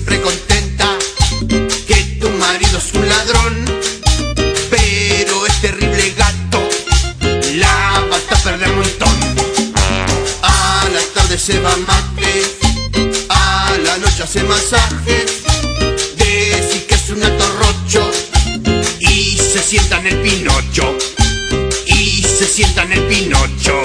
siempre contenta que tu marido es un ladrón, pero es terrible gato la vas a perder un montón. A la tarde se va mate, a la noche hace masajes, decís que es un atorrocho y se sienta en el pinocho, y se sienta en el pinocho.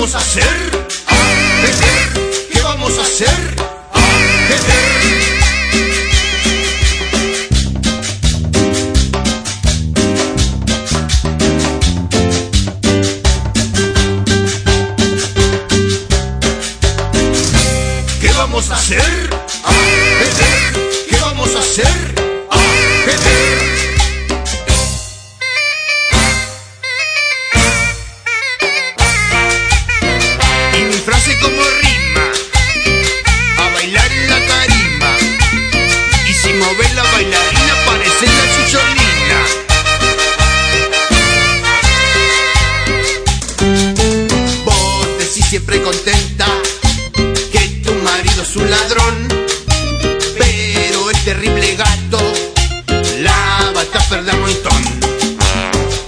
Vamos a hacer? Siempre contenta Que tu marido es un ladrón. Pero el terrible gato La va a de montón.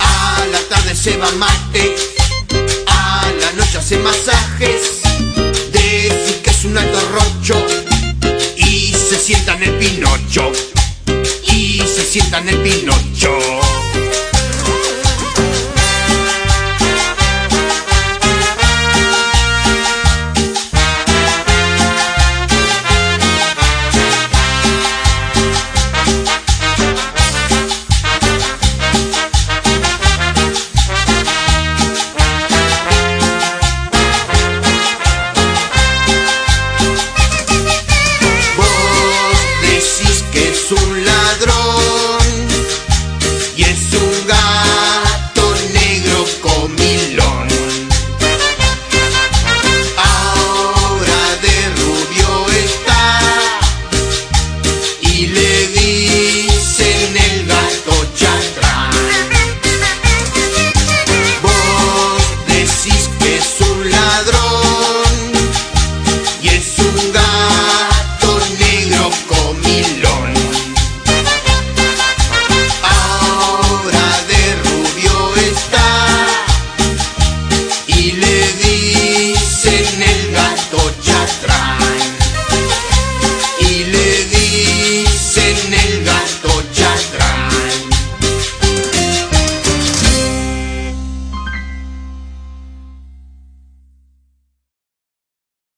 A la tarde se va mate a la noche hace masajes, decir que es un atorrocho y se sienta en el pinocho, y se sienta en el pinocho.